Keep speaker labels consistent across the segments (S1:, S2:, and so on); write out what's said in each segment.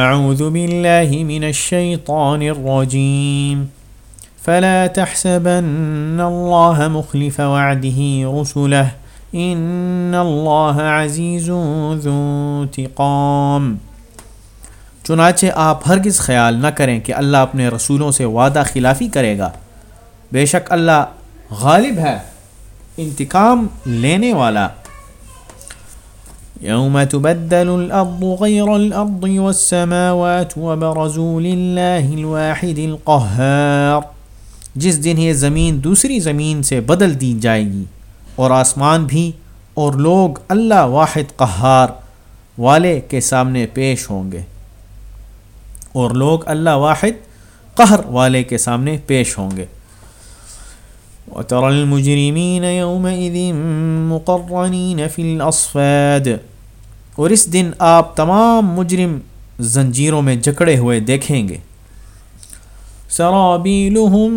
S1: اعوذ باللہ من الشیطان الرجیم فلا تحسبن اللہ مخلف وعده رسله. ان اللہ عزیز ذو انتقام. چنانچہ آپ ہرگز خیال نہ کریں کہ اللہ اپنے رسولوں سے وعدہ خلافی کرے گا. بے شک اللہ غالب ہے، انتقام لینے والا. یوم تبدل الارض غیر الارض والسماوات وبرزوا للہ الواحد القہار جس دن یہ زمین دوسری زمین سے بدل دی جائے گی، اور آسمان بھی، اور لوگ اللہ واحد قہار والے کے سامنے پیش ہوں گے۔ اور لوگ اللہ واحد قہر والے کے سامنے پیش ہوں گے۔ وترى المجرمين يومئذ مقرنين في الأصفاد اور اس دن آپ تمام مجرم زنجیروں میں جکڑے ہوئے دیکھیں گے۔ سرابيلهم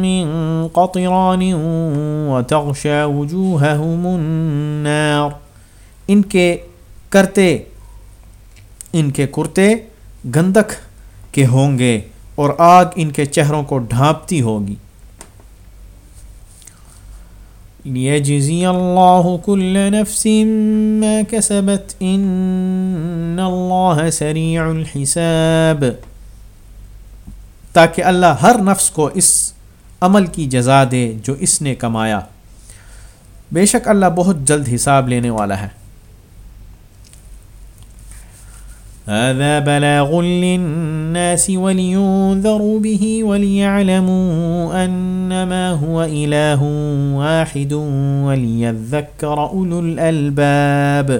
S1: من قطران وتغشى وجوههم النار۔ ان کے کرتے، ان کے کرتے گندک کے ہوں گے اور آگ ان کے چہروں کو ڈھانپتی ہوگی۔ ليجزي الله كل نفس ما كسبت ان الله سريع الحساب تاکہ اللہ ہر نفس کو اس عمل کی جزا دے جو اس نے کمایا۔ بے شک اللہ بہت جلد حساب لینے والا ہے۔ هذا بلاغ للناس ولينذروا به وليعلموا أنما هو إله واحد وليذكر أولو الألباب.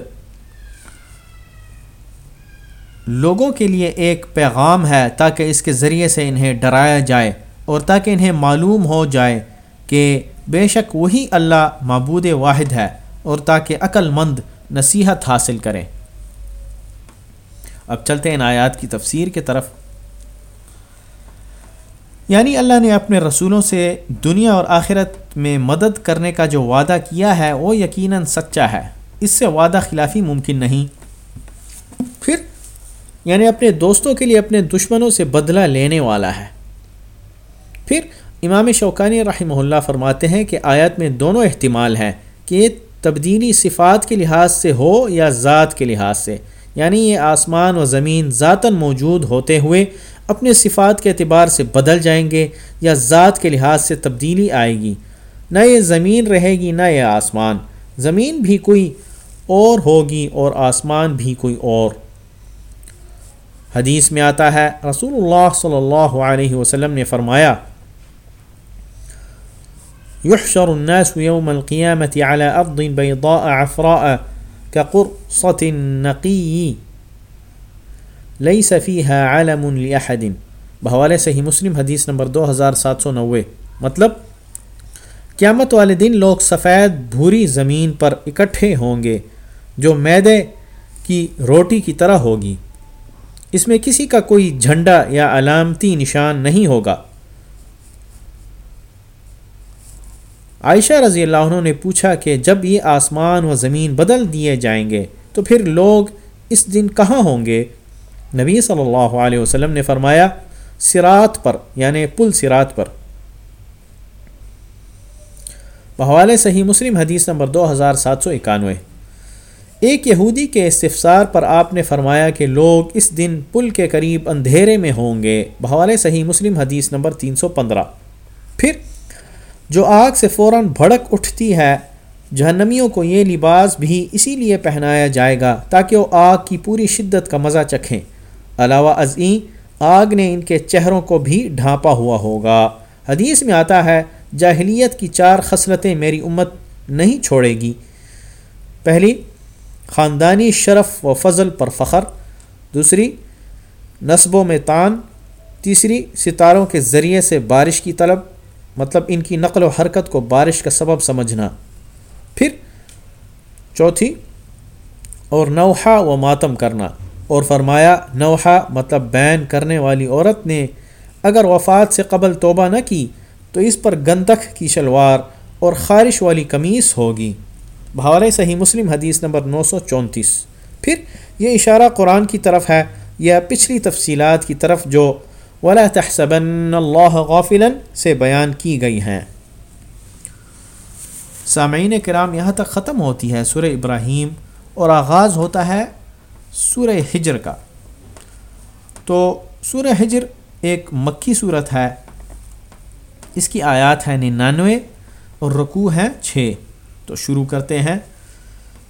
S1: لوگوں کے لیے ایک پیغام ہے تاکہ اس کے ذریعے سے انہیں ڈرایا جائے اور تاکہ انہیں معلوم ہو جائے کہ بے شک وہی اللہ معبود واحد ہے اور تاکہ عقل مند نصیحت حاصل کریں اب چلتے ہیں ان آیات کی تفسیر کے طرف۔ یعنی اللہ نے اپنے رسولوں سے دنیا اور آخرت میں مدد کرنے کا جو وعدہ کیا ہے، وہ یقیناً سچا ہے۔ اس سے وعدہ خلافی ممکن نہیں۔ پھر یعنی اپنے دوستوں کے لیے اپنے دشمنوں سے بدلہ لینے والا ہے۔ پھر، امام شوقانی رحمہ اللہ فرماتے ہیں کہ آیات میں دونوں احتمال ہیں کہ یہ تبدیلی صفات کے لحاظ سے ہو یا ذات کے لحاظ سے۔ یعنی یہ آسمان و زمین ذاتاً موجود ہوتے ہوئے اپنے صفات کے اعتبار سے بدل جائیں گے یا ذات کے لحاظ سے تبدیلی آئے گی۔ نہ یہ زمین رہے گی، نہ یہ آسمان۔ زمین بھی کوئی اور ہوگی اور آسمان بھی کوئی اور۔ حدیث میں آتا ہے رسول اللہ صلی اللہ علیہ وسلم نے فرمایا يحشر الناس يوم القيامة على أرض بيضاء عفراء كقرصة نقي ليس فيها علم لأحد. بحوالے صحیح مسلم، حدیث نمبر دو ہزار سات سو نوے. مطلب قیامت والے دن لوگ سفید بھوری زمین پر اکٹھے ہوں گے، جو میدے کی روٹی کی طرح ہوگی۔ اس میں کسی کا کوئی جھنڈا یا علامتی نشان نہیں ہوگا۔ عائشہ رضی اللہ عنہ نے پوچھا کہ جب یہ آسمان و زمین بدل دیے جائیں گے تو پھر لوگ اس دن کہاں ہوں گے؟ نبی صلی اللہ علیہ وسلم نے فرمایا، سرات پر یعنی پل سرات پر۔ بحوالے صحیح مسلم حدیث نمبر دو ہزار سات سو اکانوے۔ ایک یہودی کے استفسار پر آپ نے فرمایا کہ لوگ اس دن پل کے قریب اندھیرے میں ہوں گے۔ بحوالے صحیح مسلم حدیث نمبر تین سو پندرہ۔ پھر جو آگ سے فوراً بھڑک اٹھتی ہے، جہنمیوں کو یہ لباس بھی اسی لیے پہنایا جائے گا تاکہ وہ آگ کی پوری شدت کا مزہ چکھیں۔ علاوہ ازیں آگ نے ان کے چہروں کو بھی ڈھانپا ہوا ہوگا۔ حدیث میں آتا ہے، جاہلیت کی چار خصلتیں میری امت نہیں چھوڑے گی۔ پہلی، خاندانی شرف و فضل پر فخر۔ دوسری، نصبوں میں تان۔ تیسری، ستاروں کے ذریعے سے بارش کی طلب۔ مطلب ان کی نقل و حرکت کو بارش کا سبب سمجھنا۔ پھر چوتھی، اور نوحہ و ماتم کرنا۔ اور فرمایا، نوحہ مطلب بین کرنے والی عورت نے اگر وفات سے قبل توبہ نہ کی، تو اس پر گندک کی شلوار اور خارش والی قمیص ہوگی۔ بھاورِ صحیح مسلم، حدیث نمبر نو سو چونتیس۔ پھر یہ اشارہ قرآن کی طرف ہے، یا پچھلی تفصیلات کی طرف جو ولا تحسبن اللہ غافلا سے بیان کی گئی ہیں۔ سامعین کرام، یہاں تک ختم ہوتی ہے سورہ ابراہیم اور آغاز ہوتا ہے سورہ ہجر کا۔ تو سورہ ہجر ایک مکی صورت ہے، اس کی آیات ہے ننانوے اور رکوع ہیں چھ۔ تو شروع کرتے ہیں۔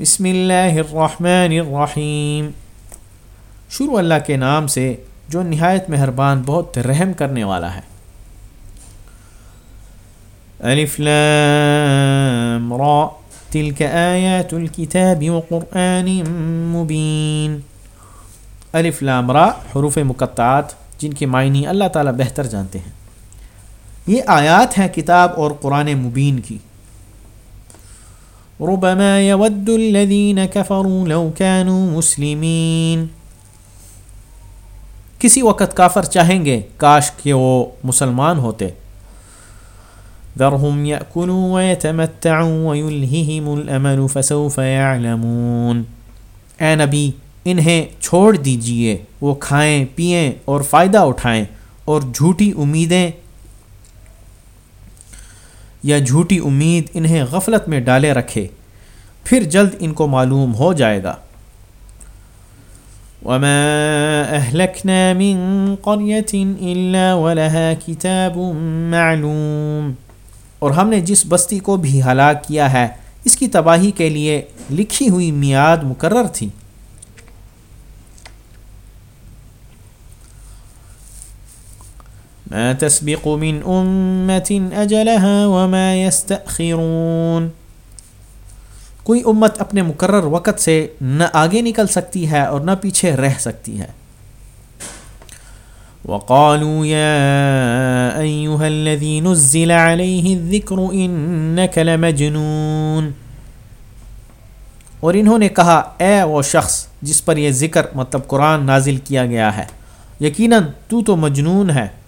S1: بسم اللہ الرحمن الرحیم۔ شروع اللہ کے نام سے جو نہایت مہربان، بہت رحم کرنے والا ہے۔ الف لام را تلك آیات الكتاب وقرآن مبین۔ الف لام را، حروف مقطعات، جن کے معنی اللہ تعالیٰ بہتر جانتے ہیں۔ یہ آیات ہیں کتاب اور قرآن مبین کی۔ ربما يود الذين كفروا لو كانوا مسلمين کسی وقت کافر چاہیں گے، کاش کہ وہ مسلمان ہوتے۔ ذرهم يأكلوا ويتمتعوا ويلههم الأمل فسوف يعلمون اے نبی، انہیں چھوڑ دیجیے، وہ کھائیں، پئیں اور فائدہ اٹھائیں اور جھوٹی امیدیں یا جھوٹی امید انہیں غفلت میں ڈالے رکھے۔ پھر جلد ان کو معلوم ہو جائے گا۔ وما اهلكنا من قرية الا ولها كتاب معلوم۔ اور ہم نے جس بستی کو بھی ہلاک کیا ہے، اس کی تباہی کے لیے لکھی ہوئی میاد مقرر تھی۔ ما تسبق من امة اجلها وما يستأخرون۔ کوئی امت اپنے مقرر وقت سے نہ آگے نکل سکتی ہے اور نہ پیچھے رہ سکتی ہے۔ وقالوا يا ايها الذي نزل عليه الذكر انك لمجنون۔ اور انہوں نے کہا، اے وہ شخص، جس پر یہ ذکر مطلب قرآن نازل کیا گیا ہے، یقیناً تو تو مجنون ہے۔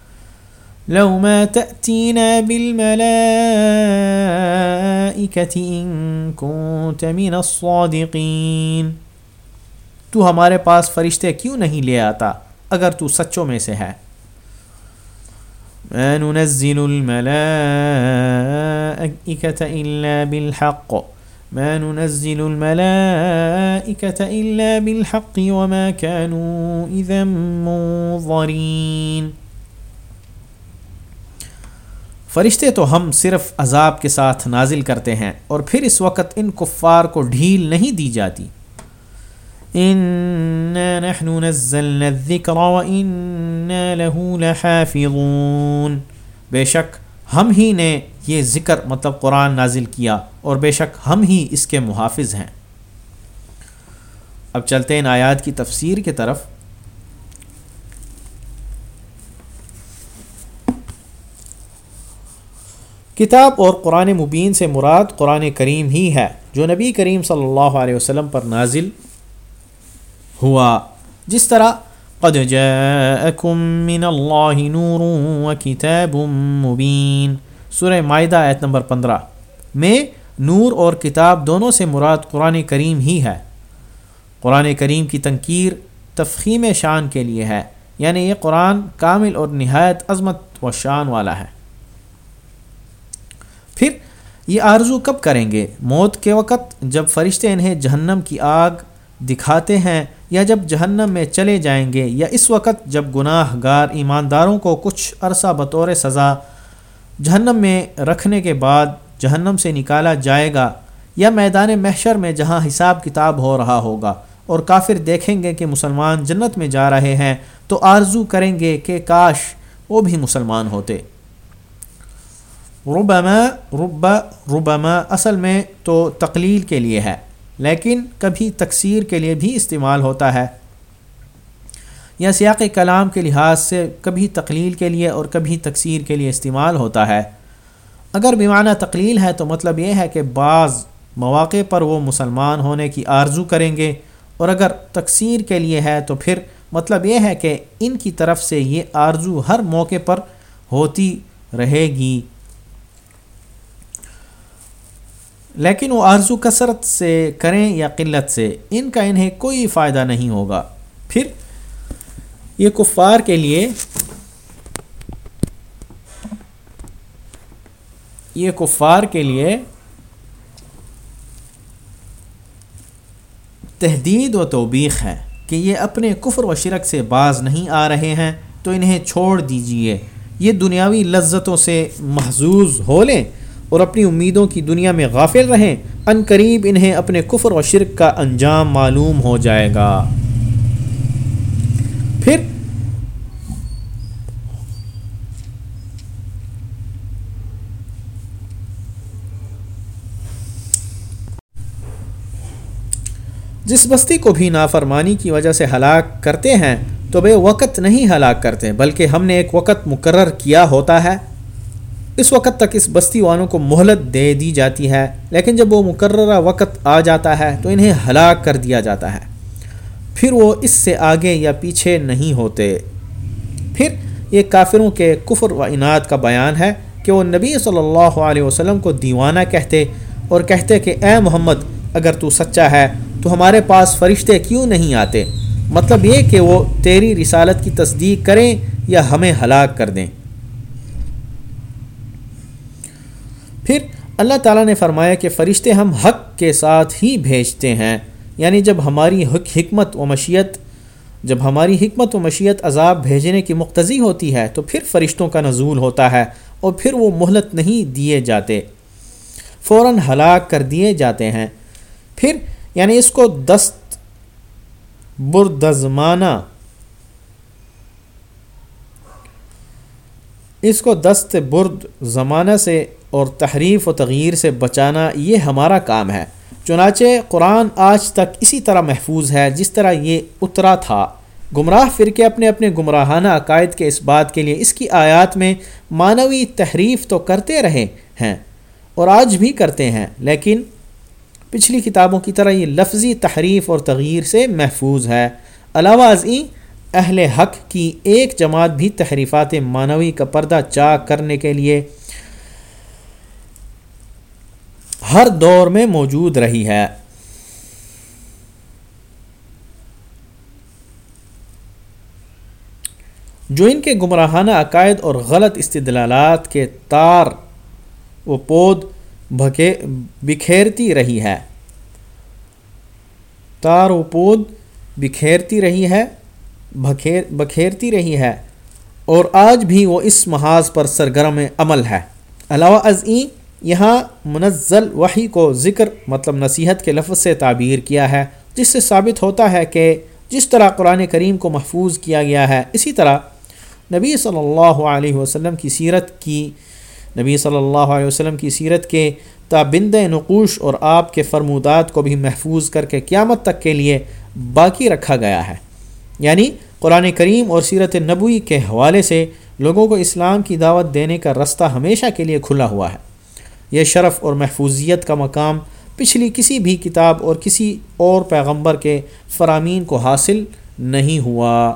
S1: لو ما تأتينا بالملائكة إن كنت من الصادقين. تو ہمارے پاس فرشتے کیوں نہیں لے آتا اگر تو سچوں میں سے ہے؟ ما ننزل الملائكة إلا بالحق. ما ننزل الملائكة إلا بالحق وما كانوا إذا منظرين. فرشتے تو ہم صرف عذاب کے ساتھ نازل کرتے ہیں اور پھر اس وقت ان کفار کو ڈھیل نہیں دی جاتی۔ نحن نزلنا الذکر له لحافظون بے شک ہم ہی نے یہ ذکر مطلب قرآن نازل کیا اور بے شک ہم ہی اس کے محافظ ہیں۔ اب چلتے ہیں آیات کی تفسیر کی طرف۔ کتاب اور قرآن مبین سے مراد قرآن کریم ہی ہے، جو نبی کریم صلی اللہ علیہ وسلم پر نازل ہوا۔ جس طرح قد جاءکم من اللہ نور و کتاب مبین۔ سورہ معدہ ایت نمبر پندرہ۔ میں نور اور کتاب دونوں سے مراد قرآن کریم ہی ہے۔ قرآن کریم کی تنقیر تفخیم شان کے لیے ہے یعنی یہ قرآن کامل اور نہایت عظمت و شان والا ہے۔ پھر یہ آرزو کب کریں گے؟ موت کے وقت جب فرشتے انہیں جہنم کی آگ دکھاتے ہیں یا جب جہنم میں چلے جائیں گے یا اس وقت جب گناہ گار ایمانداروں کو کچھ عرصہ بطور سزا جہنم میں رکھنے کے بعد جہنم سے نکالا جائے گا یا میدان محشر میں جہاں حساب کتاب ہو رہا ہوگا اور کافر دیکھیں گے کہ مسلمان جنت میں جا رہے ہیں تو آرزو کریں گے کہ کاش وہ بھی مسلمان ہوتے۔ ربما، رب، ربما اصل میں تو تقلیل کے لیے ہے، لیکن کبھی تکثیر کے لیے بھی استعمال ہوتا ہے۔ یا سیاق کلام کے لحاظ سے کبھی تقلیل کے لیے اور کبھی تکثیر کے لیے استعمال ہوتا ہے۔ اگر بیمانہ تقلیل ہے تو مطلب یہ ہے کہ بعض مواقع پر وہ مسلمان ہونے کی آرزو کریں گے، اور اگر تکثیر کے لیے ہے تو پھر مطلب یہ ہے کہ ان کی طرف سے یہ آرزو ہر موقع پر ہوتی رہے گی۔ لیکن وہ آرزو کثرت سے کریں یا قلت سے، ان کا انہیں کوئی فائدہ نہیں ہوگا۔ پھر یہ کفار کے لیے، یہ کفار کے لیے تحدید و توبیخ ہے کہ یہ اپنے کفر و شرک سے باز نہیں آ رہے ہیں، تو انہیں چھوڑ دیجیے۔ یہ دنیاوی لذتوں سے محظوظ ہو لیں۔ اور اپنی امیدوں کی دنیا میں غافل رہیں، ان قریب انہیں اپنے کفر و شرک کا انجام معلوم ہو جائے گا۔ پھر جس بستی کو بھی نافرمانی کی وجہ سے ہلاک کرتے ہیں، تو بے وقت نہیں ہلاک کرتے، بلکہ ہم نے ایک وقت مقرر کیا ہوتا ہے۔ اس وقت تک اس بستی والوں کو مہلت دے دی جاتی ہے، لیکن جب وہ مقررہ وقت آ جاتا ہے تو انہیں ہلاک کر دیا جاتا ہے۔ پھر وہ اس سے آگے یا پیچھے نہیں ہوتے۔ پھر یہ کافروں کے کفر و انعد کا بیان ہے کہ وہ نبی صلی اللہ علیہ وسلم کو دیوانہ کہتے اور کہتے کہ اے محمد، اگر تو سچا ہے تو ہمارے پاس فرشتے کیوں نہیں آتے؟ مطلب یہ کہ وہ تیری رسالت کی تصدیق کریں یا ہمیں ہلاک کر دیں۔ پھر اللہ تعالیٰ نے فرمایا کہ فرشتے ہم حق کے ساتھ ہی بھیجتے ہیں۔ یعنی جب ہماری حکمت و مشیت جب ہماری حکمت و مشیت عذاب بھیجنے کی مقتضی ہوتی ہے تو پھر فرشتوں کا نزول ہوتا ہے اور پھر وہ مہلت نہیں دیے جاتے۔ فوراً ہلاک کر دیے جاتے ہیں۔ پھر یعنی اس کو دست بردزمانہ اس کو دست برد زمانہ سے اور تحریف و تغیر سے بچانا یہ ہمارا کام ہے۔ چنانچہ قرآن آج تک اسی طرح محفوظ ہے جس طرح یہ اترا تھا۔ گمراہ فرقے اپنے اپنے گمراہانہ عقائد کے اس بات کے لیے اس کی آیات میں معنوی تحریف تو کرتے رہے ہیں اور آج بھی کرتے ہیں، لیکن پچھلی کتابوں کی طرح یہ لفظی تحریف اور تغیر سے محفوظ ہے۔ علاوہ ازیں اہل حق کی ایک جماعت بھی تحریفات معنوی کا پردہ چاک کرنے کے لیے ہر دور میں موجود رہی ہے۔ جو ان کے گمراہانہ عقائد اور غلط استدلالات کے تار و پود بکھیرتی رہی ہے۔ تار و پود بکھیرتی رہی ہے۔ بکھیرتی رہی ہے اور آج بھی وہ اس محاذ پر سرگرم عمل ہے۔ علاوہ ازیں یہاں منزل وحی کو ذکر مطلب نصیحت کے لفظ سے تعبیر کیا ہے، جس سے ثابت ہوتا ہے کہ جس طرح قرآن کریم کو محفوظ کیا گیا ہے، اسی طرح نبی صلی اللہ علیہ وسلم کی سیرت کی نبی صلی اللہ علیہ وسلم کی سیرت کے تابند نقوش اور آپ کے فرمودات کو بھی محفوظ کر کے قیامت تک کے لیے باقی رکھا گیا ہے۔ یعنی قرآن کریم اور سیرت نبوی کے حوالے سے لوگوں کو اسلام کی دعوت دینے کا رستہ ہمیشہ کے لیے کھلا ہوا ہے۔ یہ شرف اور محفوظیت کا مقام پچھلی کسی بھی کتاب اور کسی اور پیغمبر کے فرامین کو حاصل نہیں ہوا۔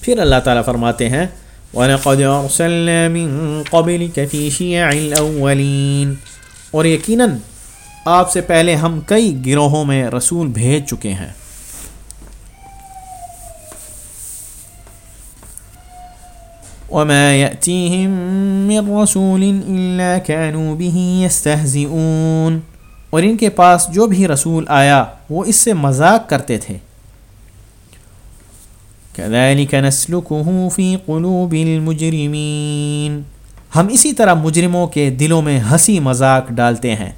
S1: پھر اللہ تعالیٰ فرماتے ہیں، وَلَقَدْ أَرْسَلْنَا مِن قَبْلِكَ فِي شِيَعِ الْأَوَّلِينَ۔ اور یقیناً آپ سے پہلے ہم کئی گروہوں میں رسول بھیج چکے ہیں۔ وما يأتيهم من رسول إلا كانوا به يستهزئون۔ اور ان کے پاس جو بھی رسول آیا، وہ اس سے مذاق کرتے تھے۔ كذلك نسلكه في قلوب المجرمين۔ ہم اسی طرح مجرموں کے دلوں میں ہنسی مذاق ڈالتے ہیں۔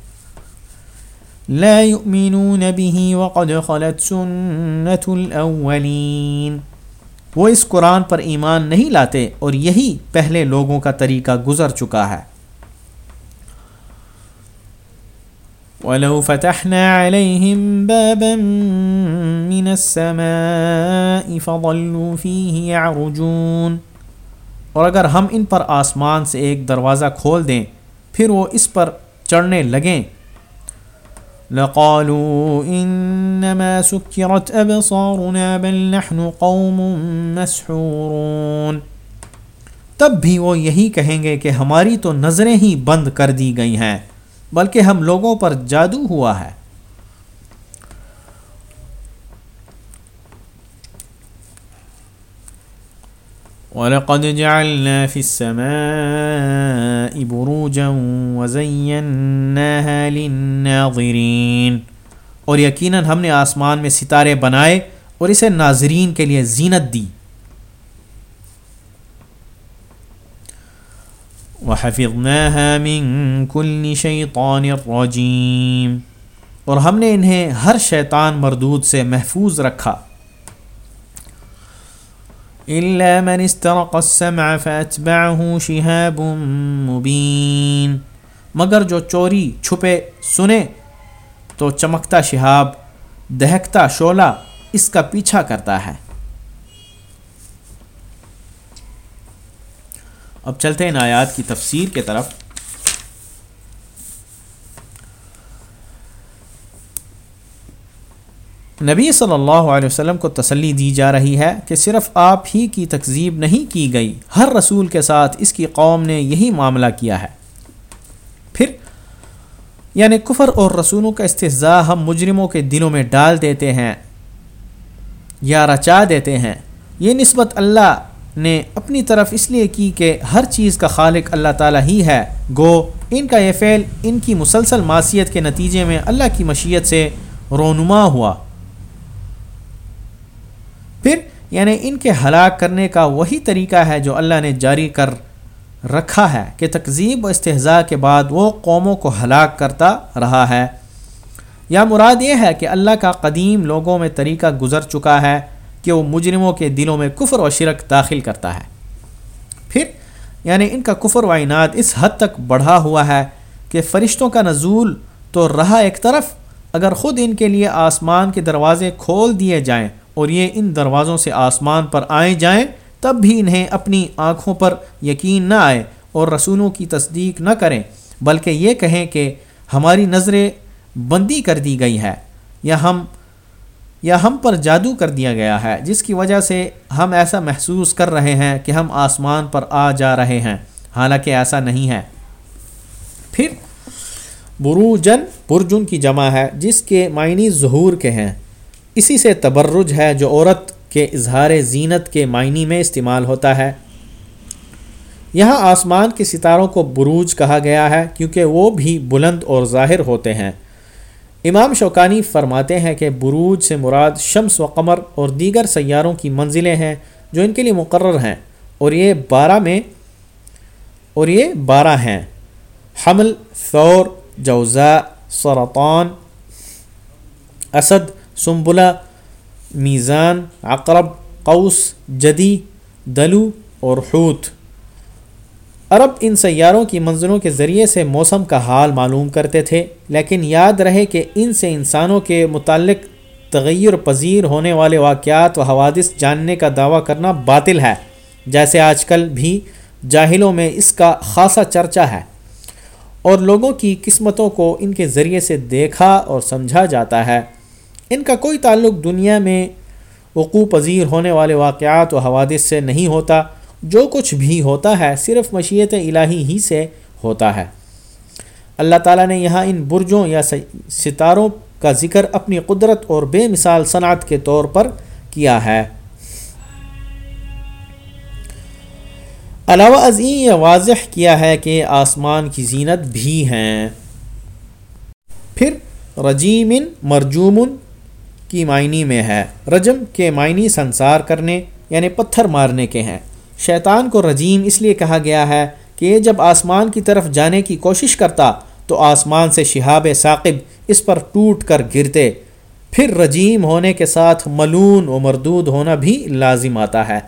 S1: لا يؤمنون به وقد خلت سنة الأولين۔ وہ اس قرآن پر ایمان نہیں لاتے اور یہی پہلے لوگوں کا طریقہ گزر چکا ہے۔ وَلَوْ فَتَحْنَا عَلَيْهِمْ بَابًا مِّنَ السَّمَاءِ فَضَلُّوا فِيهِ يَعْرُجُونَ۔ اور اگر ہم ان پر آسمان سے ایک دروازہ کھول دیں، پھر وہ اس پر چڑھنے لگیں۔ لقالوا انما سكرت ابصارنا بل نحن قوم مسحورون۔ تب بھی وہ یہی کہیں گے کہ ہماری تو نظریں ہی بند کر دی گئی ہیں، بلکہ ہم لوگوں پر جادو ہوا ہے۔ وَلَقَدْ جَعَلْنَا فِي السَّمَاءِ بُرُوجًا وَزَيَّنَّاهَا لِلنَّاظِرِينَ۔ اور یقیناً ہم نے آسمان میں ستارے بنائے اور اسے ناظرین کے لیے زینت دی۔ وَحَفِظْنَاهَا مِن كُلِّ شَيْطَانٍ رَجِيمٍ اور ہم نے انہیں ہر شیطان مردود سے محفوظ رکھا۔ إلا من استرق السمع فأتبعه شهاب مبين. مگر جو چوری چھپے سنے تو چمکتا شہاب، دہکتا شعلہ اس کا پیچھا کرتا ہے۔ اب چلتے ہیں آیات کی تفسیر کے طرف۔ نبی صلی اللہ علیہ وسلم کو تسلی دی جا رہی ہے کہ صرف آپ ہی کی تکذیب نہیں کی گئی، ہر رسول کے ساتھ اس کی قوم نے یہی معاملہ کیا ہے۔ پھر یعنی کفر اور رسولوں کا استضاء ہم مجرموں کے دلوں میں ڈال دیتے ہیں یا رچا دیتے ہیں۔ یہ نسبت اللہ نے اپنی طرف اس لیے کی کہ ہر چیز کا خالق اللہ تعالیٰ ہی ہے۔ گو، ان کا یہ فعل، ان کی مسلسل معصیت کے نتیجے میں اللہ کی مشیت سے رونما ہوا۔ پھر یعنی ان کے ہلاک کرنے کا وہی طریقہ ہے جو اللہ نے جاری کر رکھا ہے کہ تقزیب و استحضاء کے بعد وہ قوموں کو ہلاک کرتا رہا ہے۔ یا مراد یہ ہے کہ اللہ کا قدیم لوگوں میں طریقہ گزر چکا ہے کہ وہ مجرموں کے دلوں میں کفر و شرک داخل کرتا ہے۔ پھر یعنی ان کا کفر و عناد اس حد تک بڑھا ہوا ہے کہ فرشتوں کا نزول تو رہا ایک طرف، اگر خود ان کے لیے آسمان کے دروازے کھول دیے جائیں اور یہ ان دروازوں سے آسمان پر آئے جائیں، تب بھی انہیں اپنی آنکھوں پر یقین نہ آئے اور رسولوں کی تصدیق نہ کریں، بلکہ یہ کہیں کہ ہماری نظریں بندی کر دی گئی ہے یا ہم یا ہم پر جادو کر دیا گیا ہے، جس کی وجہ سے ہم ایسا محسوس کر رہے ہیں کہ ہم آسمان پر آ جا رہے ہیں۔ حالانکہ ایسا نہیں ہے۔ پھر، بروجن برجن کی جمع ہے، جس کے معنی ظہور کے ہیں۔ اسی سے تبرج ہے جو عورت کے اظہار زینت کے معنی میں استعمال ہوتا ہے۔ یہاں آسمان کے ستاروں کو بروج کہا گیا ہے کیونکہ وہ بھی بلند اور ظاہر ہوتے ہیں۔ امام شوکانی فرماتے ہیں کہ بروج سے مراد شمس و قمر اور دیگر سیاروں کی منزلیں ہیں جو ان کے لیے مقرر ہیں۔ اور یہ بارہ میں اور یہ بارہ ہیں۔ حمل، ثور جوزا سرطان، اسد سنبلا میزان، عقرب، قوس، جدی، دلو اور حوت۔ عرب ان سیاروں کی منظروں کے ذریعے سے موسم کا حال معلوم کرتے تھے، لیکن یاد رہے کہ ان سے انسانوں کے متعلق تغیر پذیر ہونے والے واقعات و حوادث جاننے کا دعویٰ کرنا باطل ہے۔ جیسے آج کل بھی جاہلوں میں اس کا خاصا چرچا ہے۔ اور لوگوں کی قسمتوں کو ان کے ذریعے سے دیکھا اور سمجھا جاتا ہے۔ ان کا کوئی تعلق دنیا میں وقوع پذیر ہونے والے واقعات و حوادث سے نہیں ہوتا۔ جو کچھ بھی ہوتا ہے صرف مشیت الہی ہی سے ہوتا ہے۔ اللہ تعالیٰ نے یہاں ان برجوں یا ستاروں کا ذکر اپنی قدرت اور بے مثال صنعت کے طور پر کیا ہے۔ علاوہ ازیں یہ واضح کیا ہے کہ آسمان کی زینت بھی ہیں۔ پھر رجیمن مرجومن کی معنی میں ہے۔ رجم کے معنی سنسار کرنے یعنی پتھر مارنے کے ہیں۔ شیطان کو رجیم اس لیے کہا گیا ہے کہ یہ جب آسمان کی طرف جانے کی کوشش کرتا، تو آسمان سے شہاب ثاقب اس پر ٹوٹ کر گرتے۔ پھر رجیم ہونے کے ساتھ ملون و مردود ہونا بھی لازم آتا ہے۔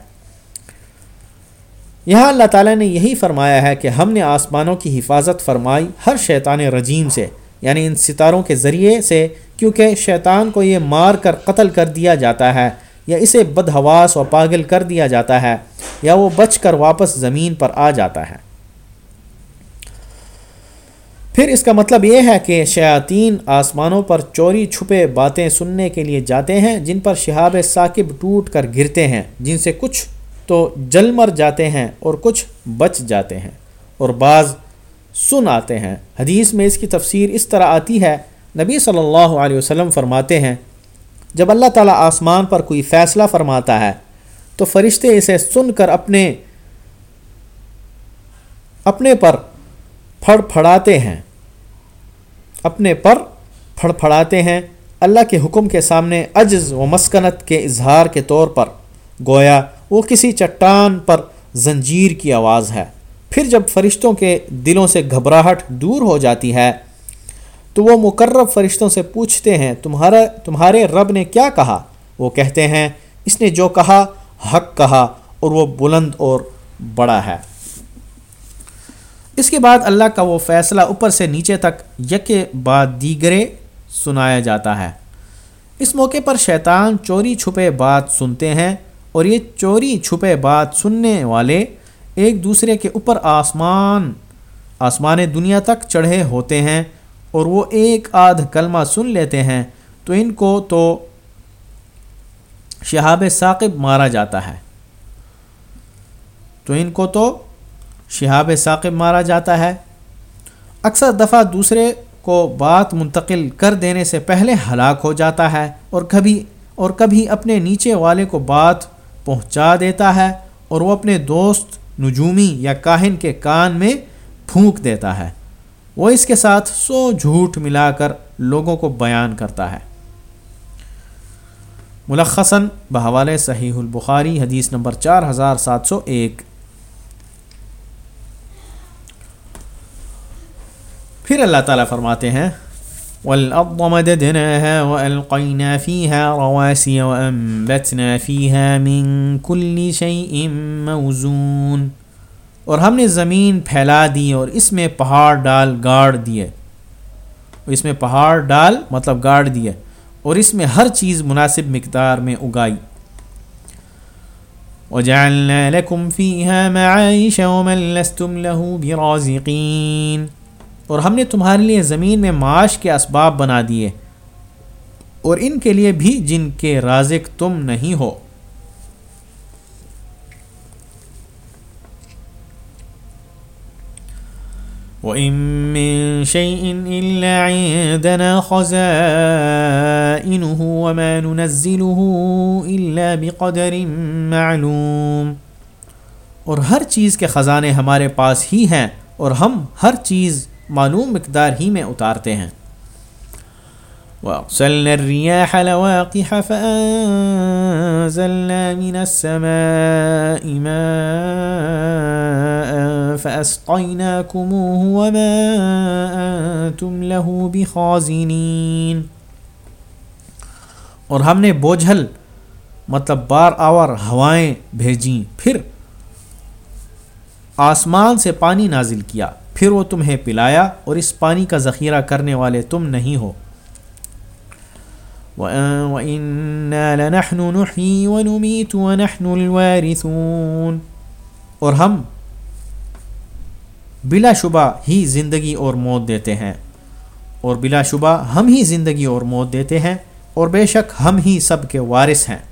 S1: یہاں اللہ تعالیٰ نے یہی فرمایا ہے کہ ہم نے آسمانوں کی حفاظت فرمائی ہر شیطان رجیم سے۔ یعنی ان ستاروں کے ذریعے سے، کیونکہ شیطان کو یہ مار کر قتل کر دیا جاتا ہے یا اسے بدہواس و پاگل کر دیا جاتا ہے یا وہ بچ کر واپس زمین پر آ جاتا ہے۔ پھر اس کا مطلب یہ ہے کہ شیاطین آسمانوں پر چوری چھپے باتیں سننے کے لیے جاتے ہیں، جن پر شہاب ثاقب ٹوٹ کر گرتے ہیں، جن سے کچھ تو جل مر جاتے ہیں اور کچھ بچ جاتے ہیں۔ اور بعض سن آتے ہیں۔ حدیث میں اس کی تفسیر اس طرح آتی ہے۔ نبی صلی اللہ علیہ وسلم فرماتے ہیں، جب اللہ تعالیٰ آسمان پر کوئی فیصلہ فرماتا ہے، تو فرشتے اسے سن کر اپنے اپنے پر پھڑ پھڑاتے ہیں۔ اپنے پر پھڑ پھڑاتے ہیں۔ اللہ کے حکم کے سامنے عجز و مسکنت کے اظہار کے طور پر، گویا وہ کسی چٹان پر زنجیر کی آواز ہے۔ پھر جب فرشتوں کے دلوں سے گھبراہٹ دور ہو جاتی ہے، تو وہ مقرب فرشتوں سے پوچھتے ہیں، تمہارا، تمہارے رب نے کیا کہا؟ وہ کہتے ہیں، اس نے جو کہا، حق کہا اور وہ بلند اور بڑا ہے۔ اس کے بعد اللہ کا وہ فیصلہ اوپر سے نیچے تک یک بعد دیگرے سنایا جاتا ہے۔ اس موقع پر شیطان چوری چھپے بات سنتے ہیں اور یہ چوری چھپے بات سننے والے ایک دوسرے کے اوپر آسمان آسمان دنیا تک چڑھے ہوتے ہیں اور وہ ایک آدھ کلمہ سن لیتے ہیں، تو ان کو تو شہاب ثاقب مارا جاتا ہے۔ تو ان کو تو شہاب ثاقب مارا جاتا ہے۔ اکثر دفعہ دوسرے کو بات منتقل کر دینے سے پہلے ہلاک ہو جاتا ہے اور کبھی اور کبھی اپنے نیچے والے کو بات پہنچا دیتا ہے اور وہ اپنے دوست نجومی یا کاہن کے کان میں پھونک دیتا ہے۔ وہ اس کے ساتھ سو جھوٹ ملا کر لوگوں کو بیان کرتا ہے۔ ملخصاً بحوالِ صحیح البخاری حدیث نمبر چار ہزار سات سو ایک۔ پھر اللہ تعالیٰ فرماتے ہیں وَالْأَرْضَ مَدَدْنَاهَا وَأَلْقَيْنَا فِيهَا رَوَاسِيَ وَأَنبَتْنَا فِيهَا مِن كُلِّ شَيْءٍ مَوْزُونَ۔ اور ہم نے زمین پھیلا دی اور اس میں پہاڑ ڈال گاڑ دیے۔ اس میں پہاڑ ڈال مطلب گاڑ دیے۔ اور اس میں ہر چیز مناسب مقدار میں اگائی۔ وَجَعَلْنَا لَكُمْ فِيهَا مَعَائِشَ وَمَن لَسْتُمْ لَهُ بِرَازِقِينَ۔ اور ہم نے تمہارے لیے زمین میں معاش کے اسباب بنا دیے اور ان کے لیے بھی جن کے رازق تم نہیں ہو۔ وَإِن مِّن شَيْءٍ إِلَّا عِندَنَا خَزَائِنُهُ وَمَا نُنَزِّلُهُ إِلَّا بِقَدَرٍ مَّعْلُومٍ۔ اور ہر چیز کے خزانے ہمارے پاس ہی ہیں اور ہم ہر چیز معلوم مقدار ہی میں اتارتے ہیں۔ وَأَرْسَلْنَا الرِّيَاحَ لَوَاقِحَ فَأَنزَلْنَا مِنَ السَّمَاءِ مَاءً فَأَسْقَيْنَاكُمُوهُ وَمَا أَنتُمْ لَهُ بِخَازِنِينَ۔ اور ہم نے بوجھل مطلب بار آور ہوائیں بھیجیں، پھر آسمان سے پانی نازل کیا۔ پھر وہ تمہیں پلایا اور اس پانی کا ذخیرہ کرنے والے تم نہیں ہو۔ وَإِنَّا لَنَحْنُ نُحْيِي وَنُمِيتُ وَنَحْنُ الْوَارِثُونَ۔ اور ہم بلا شبہ ہی زندگی اور موت دیتے ہیں۔ اور بلا شبہ ہم ہی زندگی اور موت دیتے ہیں۔ اور بے شک ہم ہی سب کے وارث ہیں۔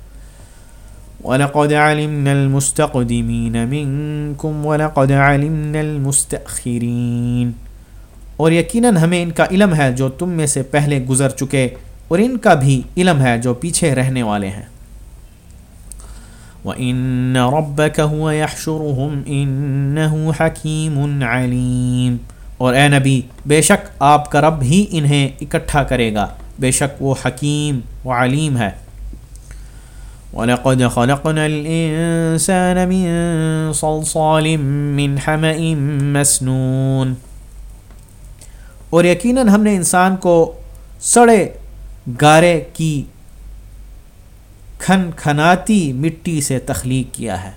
S1: وَلَقَدْ عَلِمْنَا الْمُسْتَقْدِمِينَ مِنْكُمْ وَلَقَدْ عَلِمْنَا الْمُسْتَأْخِرِينَ۔ اور یقیناً ہمیں ان کا علم ہے جو تم میں سے پہلے گزر چکے، اور ان کا بھی علم ہے جو پیچھے رہنے والے ہیں۔ وَإِنَّ رَبَّكَ هُوَ يَحْشُرُهُمْ إِنَّهُ حَكِيمٌ عَلِيمٌ۔ اور اے نبی، بے شک آپ کا رب ہی انہیں اکٹھا کرے گا۔ بے شک وہ حکیم و علیم ہے۔ وَلَقَدْ خَلَقْنَا الْإِنسَانَ مِنْ صَلْصَالٍ مِّنْ حَمَئٍ مَسْنُونَ۔ اور یقیناً ہم نے انسان کو سڑے گارے کی کھن کھناتی مٹی سے تخلیق کیا ہے۔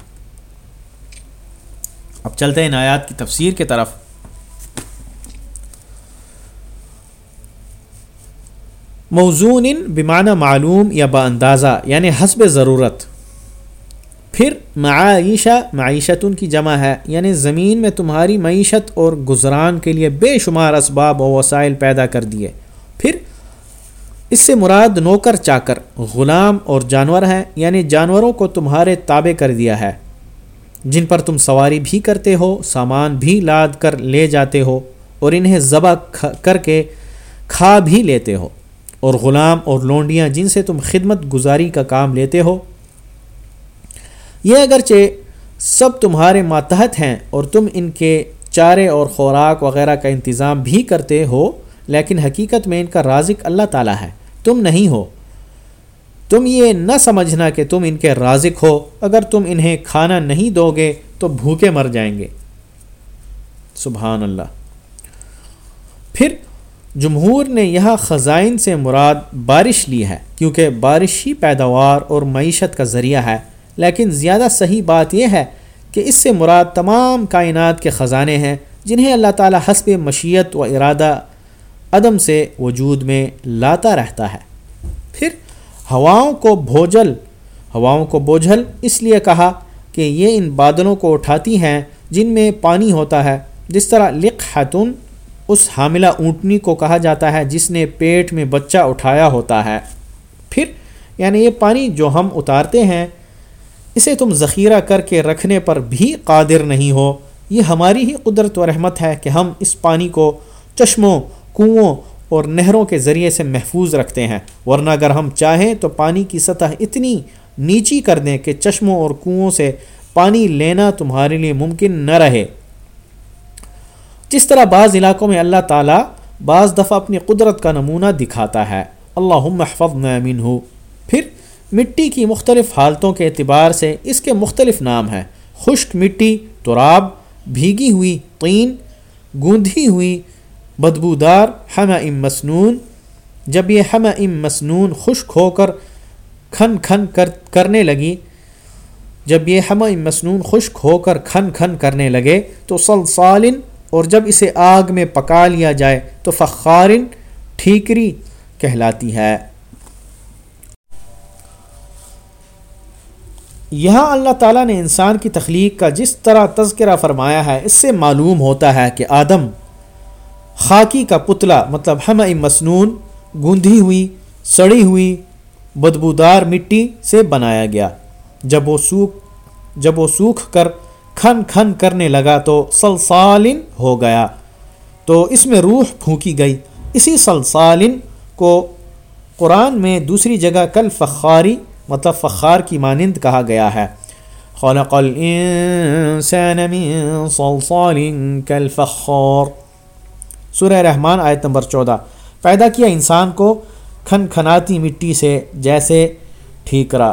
S1: اب چلتے ہیں ان آیات کی تفسیر کی طرف۔ موزون بمانہ معلوم یا با اندازہ یعنی حسب ضرورت۔ پھر معیشہ معیشت ان کی جمع ہے یعنی زمین میں تمہاری معیشت اور گزران کے لیے بے شمار اسباب و وسائل پیدا کر دیے۔ پھر اس سے مراد نوکر چا کر غلام اور جانور ہیں یعنی جانوروں کو تمہارے تابع کر دیا ہے۔ جن پر تم سواری بھی کرتے ہو، سامان بھی لاد کر لے جاتے ہو اور انہیں ذبح کر کے کھا بھی لیتے ہو۔ اور غلام اور لونڈیاں جن سے تم خدمت گزاری کا کام لیتے ہو۔ یہ اگرچہ سب تمہارے ماتحت ہیں اور تم ان کے چارے اور خوراک وغیرہ کا انتظام بھی کرتے ہو، لیکن حقیقت میں ان کا رازق اللہ تعالیٰ ہے۔ تم نہیں ہو۔ تم یہ نہ سمجھنا کہ تم ان کے رازق ہو۔ اگر تم انہیں کھانا نہیں دو گے تو بھوکے مر جائیں گے۔ سبحان اللہ۔ پھر جمہور نے یہاں خزائن سے مراد بارش لی ہے، کیونکہ بارش ہی پیداوار اور معیشت کا ذریعہ ہے۔ لیکن زیادہ صحیح بات یہ ہے کہ اس سے مراد تمام کائنات کے خزانے ہیں، جنہیں اللہ تعالیٰ حسب مشیت و ارادہ عدم سے وجود میں لاتا رہتا ہے۔ پھر ہواؤں کو بھوجل، ہواؤں کو بوجھل اس لیے کہا کہ یہ ان بادلوں کو اٹھاتی ہیں جن میں پانی ہوتا ہے، جس طرح لق خاتون اس حاملہ اونٹنی کو کہا جاتا ہے جس نے پیٹ میں بچہ اٹھایا ہوتا ہے۔ پھر یعنی یہ پانی جو ہم اتارتے ہیں، اسے تم ذخیرہ کر کے رکھنے پر بھی قادر نہیں ہو۔ یہ ہماری ہی قدرت و رحمت ہے کہ ہم اس پانی کو چشموں، کنوؤں اور نہروں کے ذریعے سے محفوظ رکھتے ہیں۔ ورنہ اگر ہم چاہیں تو پانی کی سطح اتنی نیچی کر دیں کہ چشموں اور کنوؤں سے پانی لینا تمہارے لیے ممکن نہ رہے۔ جس طرح بعض علاقوں میں اللہ تعالیٰ بعض دفعہ اپنی قدرت کا نمونہ دکھاتا ہے۔ اللہ محفظ امین ہو پھر مٹی کی مختلف حالتوں کے اعتبار سے اس کے مختلف نام ہیں۔ خشک مٹی، تراب، بھیگی ہوئی قین گوندھی ہوئی بدبودار ہم ام مسنون۔ جب یہ ہم ام مسنون خشک ہو کر کھن کھن کر، کرنے لگی، جب یہ ہم ام مسنون خشک ہو کر کھن کھن کرنے لگے، تو سلسالن اور جب اسے آگ میں پکا لیا جائے تو فخارن ٹھیکری کہلاتی ہے۔ یہاں اللہ تعالیٰ نے انسان کی تخلیق کا جس طرح تذکرہ فرمایا ہے، اس سے معلوم ہوتا ہے کہ آدم خاکی کا پتلا مطلب ہم مسنون، گوندھی ہوئی، سڑی ہوئی، بدبودار مٹی سے بنایا گیا۔ جب وہ سوکھ، جب وہ سوکھ کر کھن کھن کرنے لگا تو سلسالن ہو گیا۔ تو اس میں روح پھونکی گئی۔ اسی سلسالن کو قرآن میں دوسری جگہ کل فخاری مطلب فخار کی مانند کہا گیا ہے۔ خلق الانسان من صلصال كالفخار سورہ رحمان آیت نمبر چودہ۔ پیدا کیا انسان کو کھن کھناتی مٹی سے جیسے ٹھیکرا۔